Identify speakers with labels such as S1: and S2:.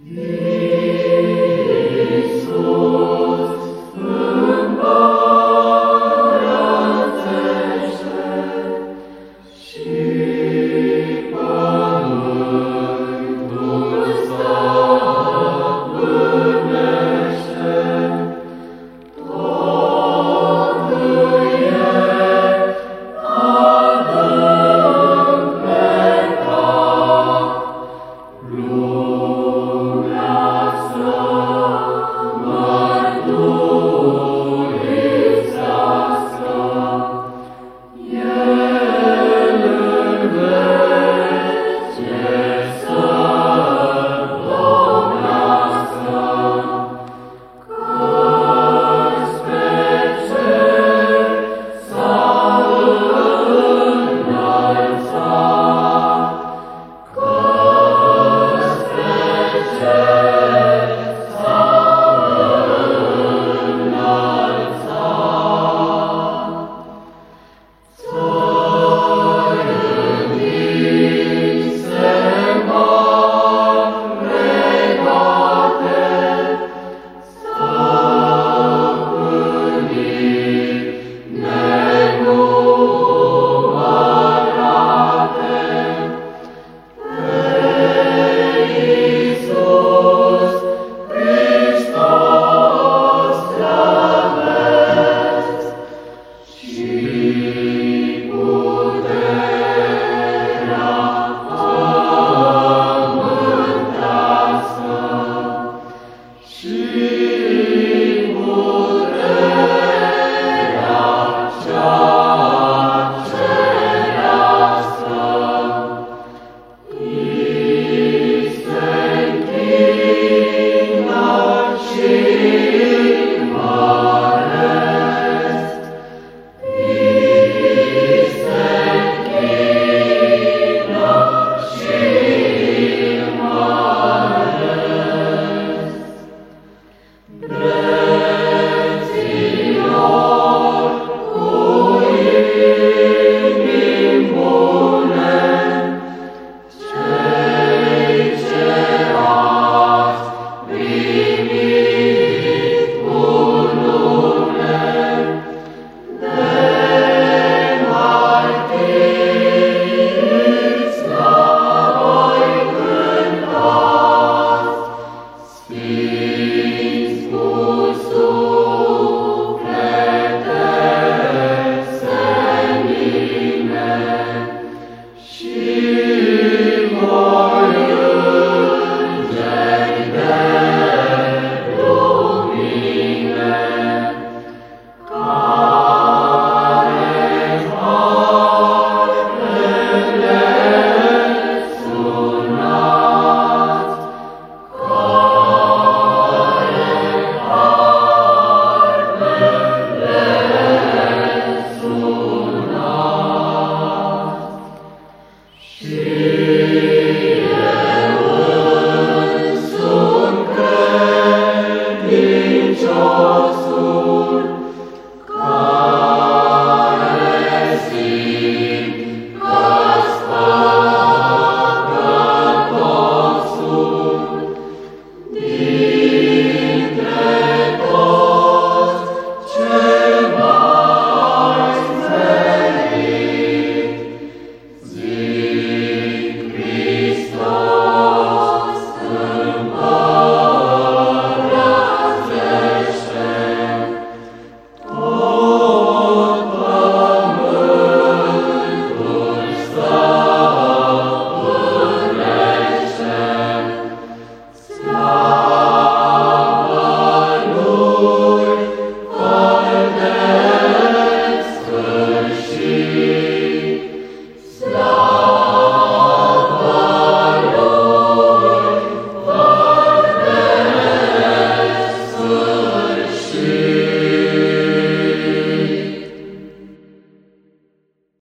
S1: Yeah.